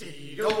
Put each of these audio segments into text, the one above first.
Radio.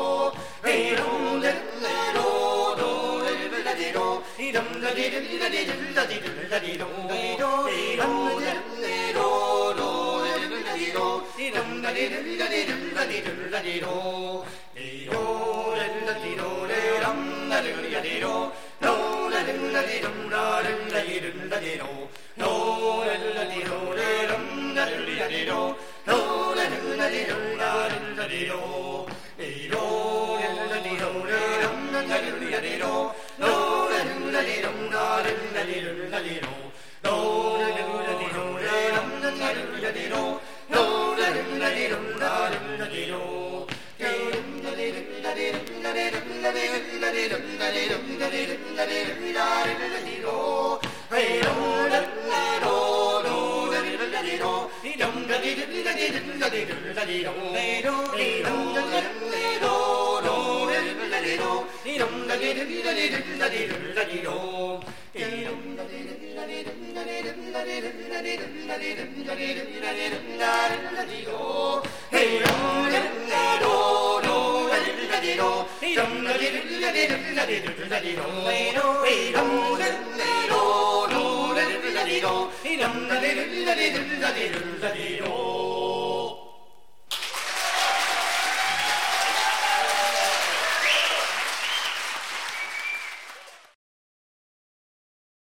No, They don't Dum da dee dum da dee dum da dee dum da dee dum.